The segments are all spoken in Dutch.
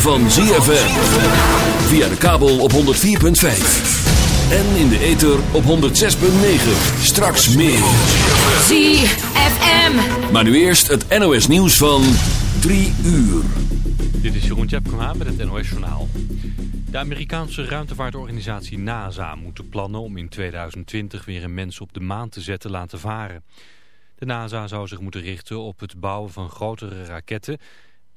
van ZFM. Via de kabel op 104.5. En in de ether op 106.9. Straks meer. ZFM. Maar nu eerst het NOS nieuws van 3 uur. Dit is Jeroen Tjepkema met het NOS Journaal. De Amerikaanse ruimtevaartorganisatie NASA moet de plannen om in 2020 weer een mens op de maan te zetten laten varen. De NASA zou zich moeten richten op het bouwen van grotere raketten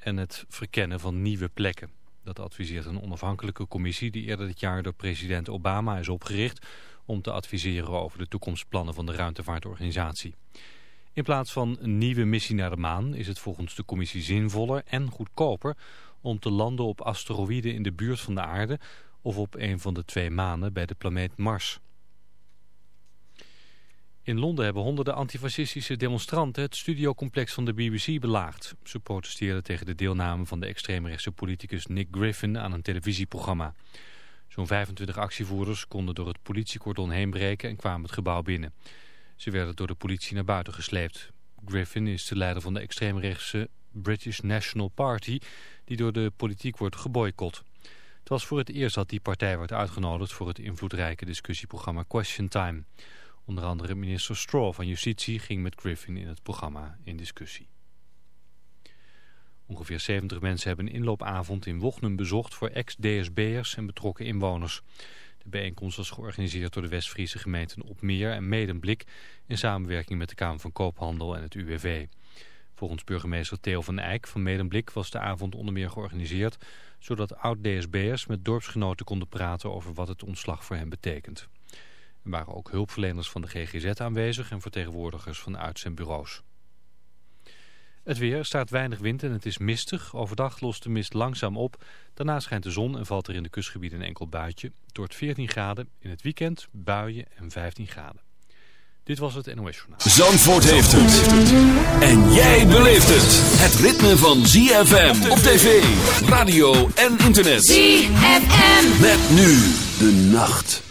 en het verkennen van nieuwe plekken. Dat adviseert een onafhankelijke commissie die eerder dit jaar door president Obama is opgericht om te adviseren over de toekomstplannen van de ruimtevaartorganisatie. In plaats van een nieuwe missie naar de maan is het volgens de commissie zinvoller en goedkoper om te landen op asteroïden in de buurt van de aarde of op een van de twee manen bij de planeet Mars. In Londen hebben honderden antifascistische demonstranten het studiocomplex van de BBC belaagd. Ze protesteerden tegen de deelname van de extreemrechtse politicus Nick Griffin aan een televisieprogramma. Zo'n 25 actievoerders konden door het politiecordon heen breken en kwamen het gebouw binnen. Ze werden door de politie naar buiten gesleept. Griffin is de leider van de extreemrechtse British National Party die door de politiek wordt geboycott. Het was voor het eerst dat die partij werd uitgenodigd voor het invloedrijke discussieprogramma Question Time. Onder andere minister Straw van Justitie ging met Griffin in het programma in discussie. Ongeveer 70 mensen hebben inloopavond in Wochnum bezocht voor ex-DSB'ers en betrokken inwoners. De bijeenkomst was georganiseerd door de West-Friese gemeenten Opmeer en Medemblik in samenwerking met de Kamer van Koophandel en het UWV. Volgens burgemeester Theo van Eyck van Medemblik was de avond onder meer georganiseerd zodat oud-DSB'ers met dorpsgenoten konden praten over wat het ontslag voor hen betekent. Er waren ook hulpverleners van de GGZ aanwezig en vertegenwoordigers van uitzendbureaus. Het weer staat weinig wind en het is mistig. Overdag lost de mist langzaam op. Daarna schijnt de zon en valt er in de kustgebieden een enkel buitje. Door het 14 graden in het weekend, buien en 15 graden. Dit was het NOS Journaal. Zandvoort heeft het. En jij beleeft het. Het ritme van ZFM op tv, radio en internet. ZFM. Met nu de nacht.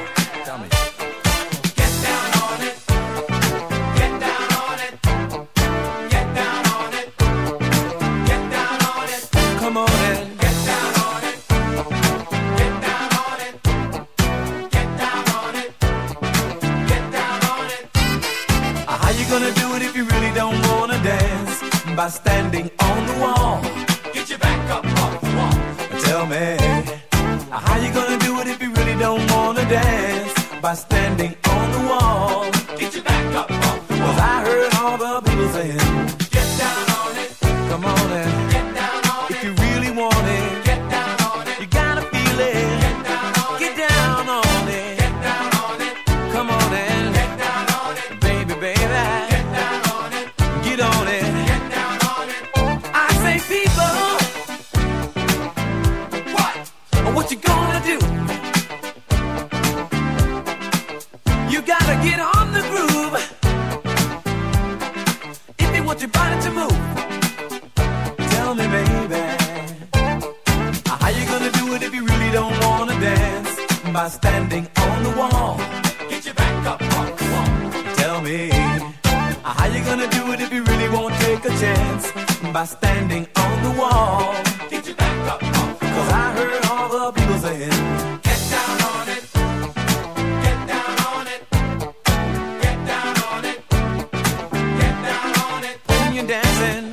and dancing.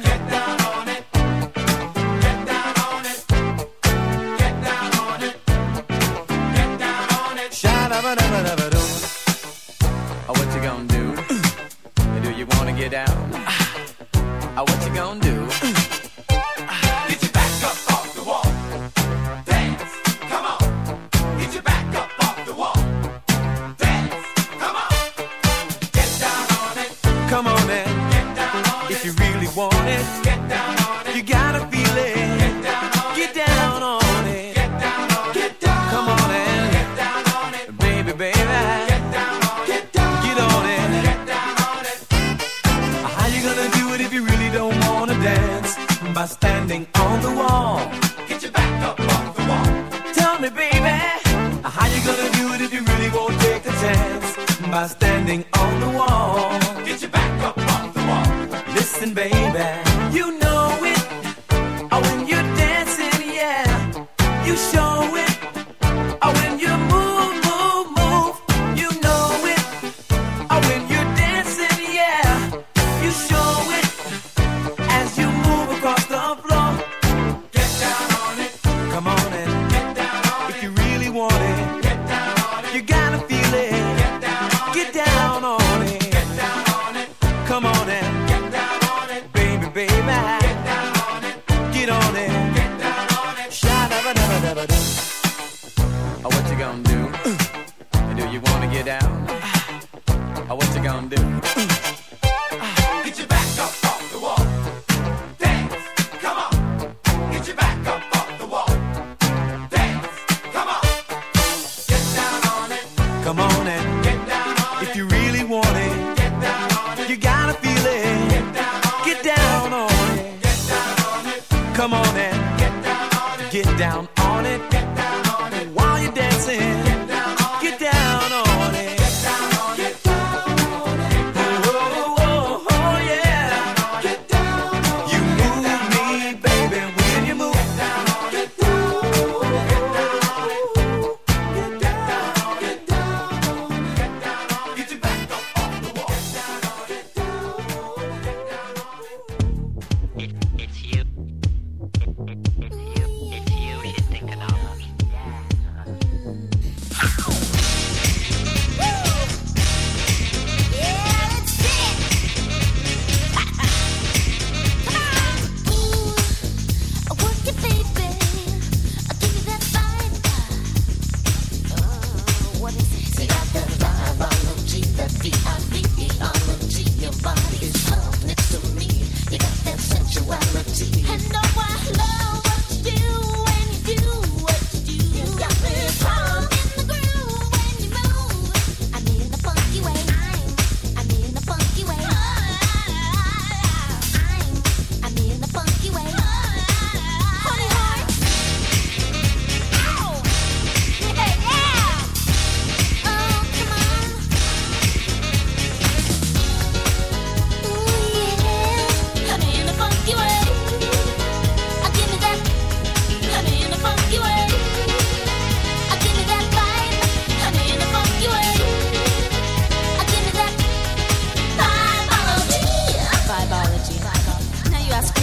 down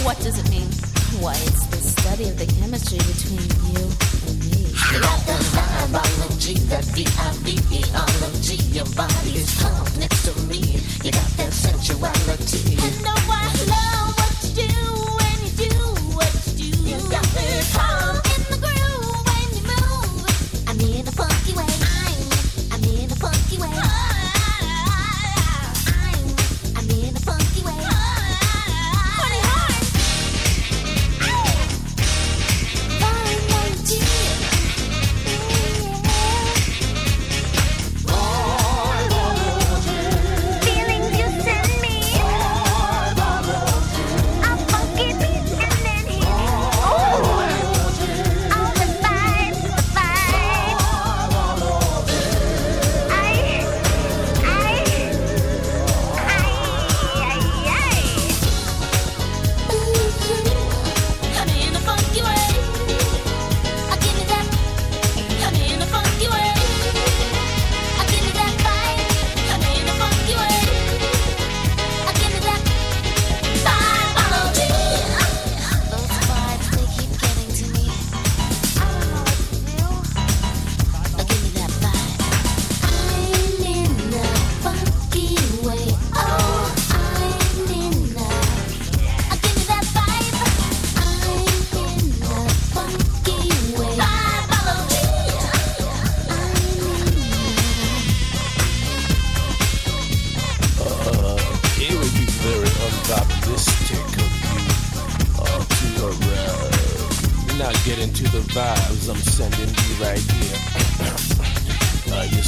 What does it mean? Why, it's the study of the chemistry between you and me. Not the virology, that V-I-V-E-R-O-G. Your body is calm next to me. You got that sensuality. And know I love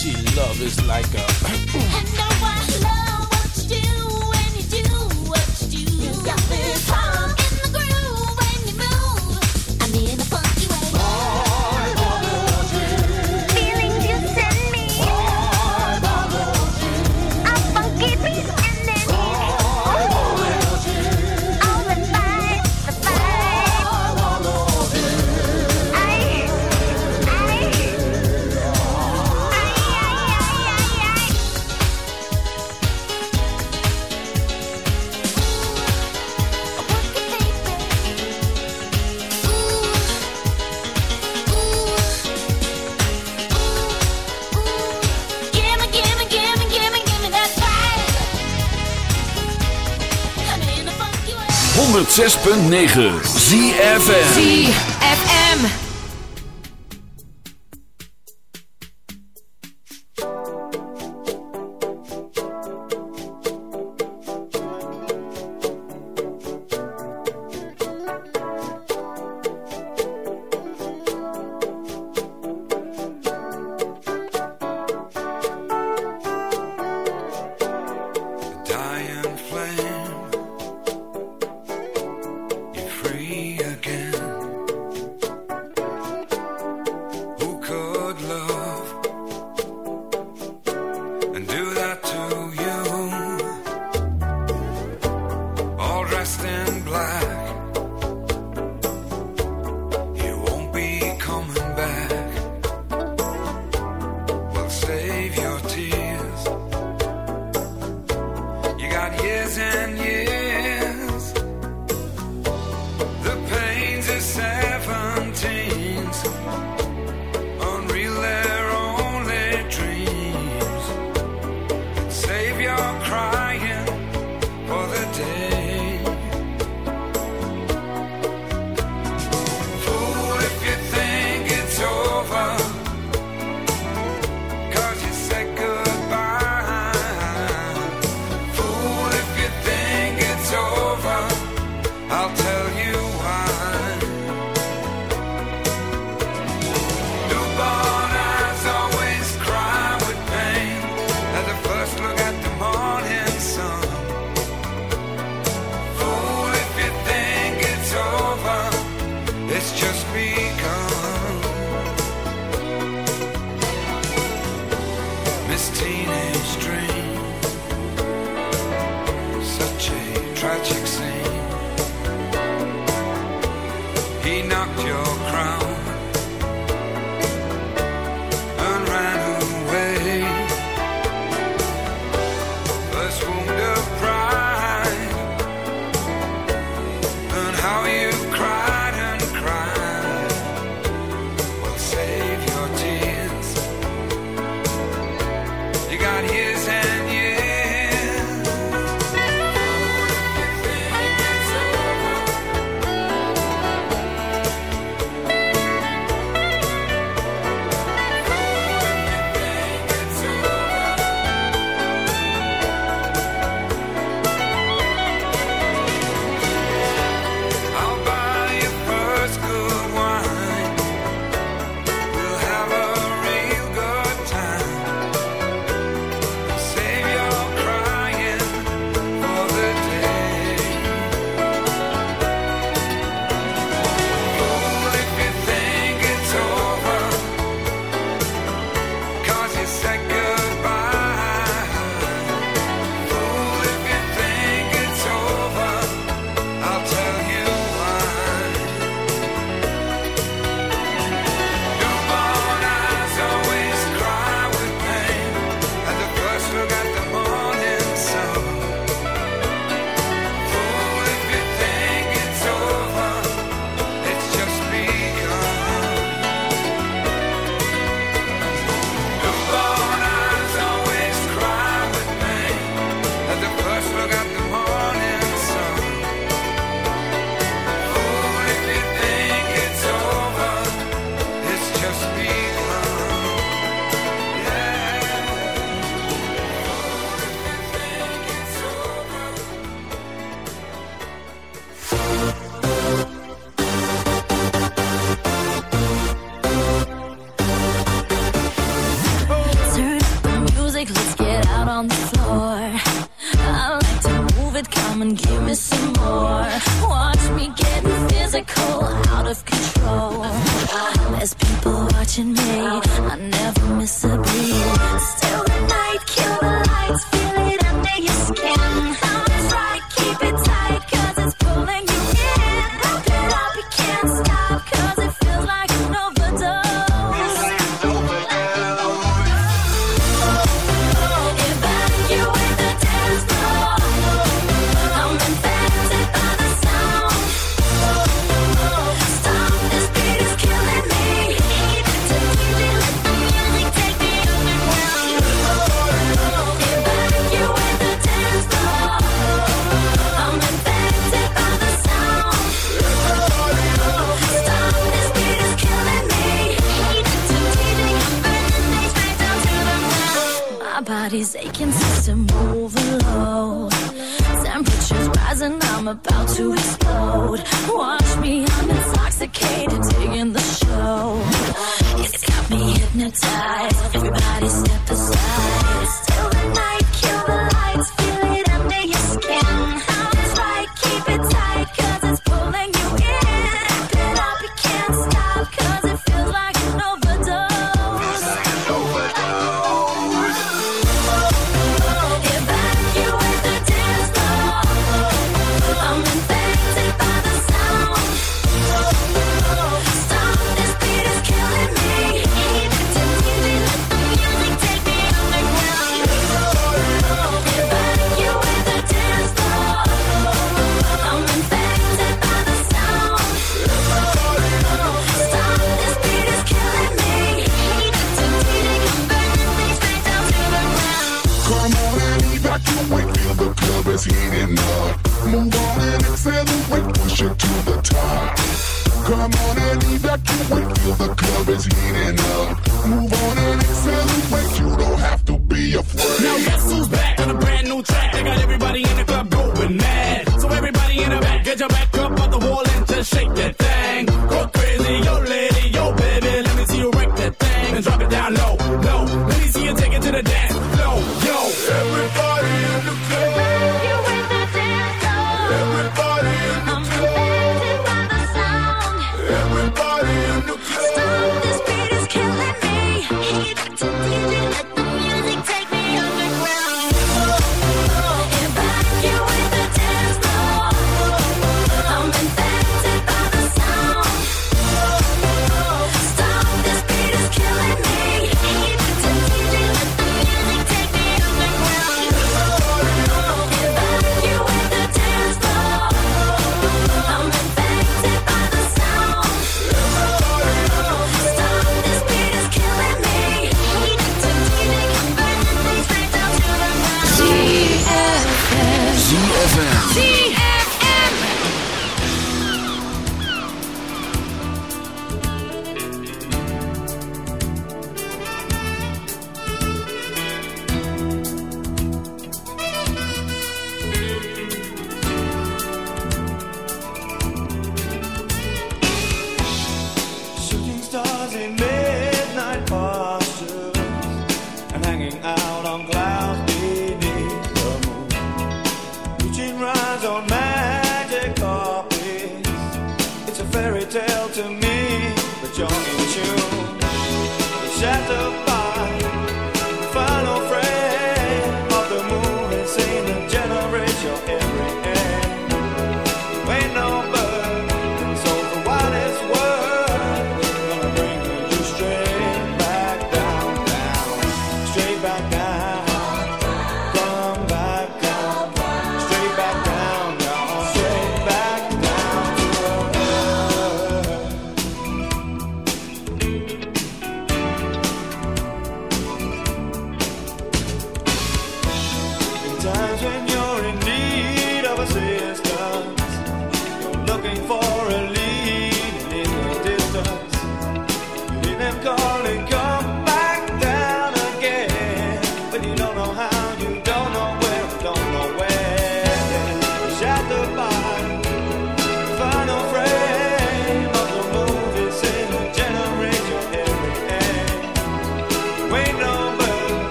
she love is like a. and I love what you do. 106.9 ZFN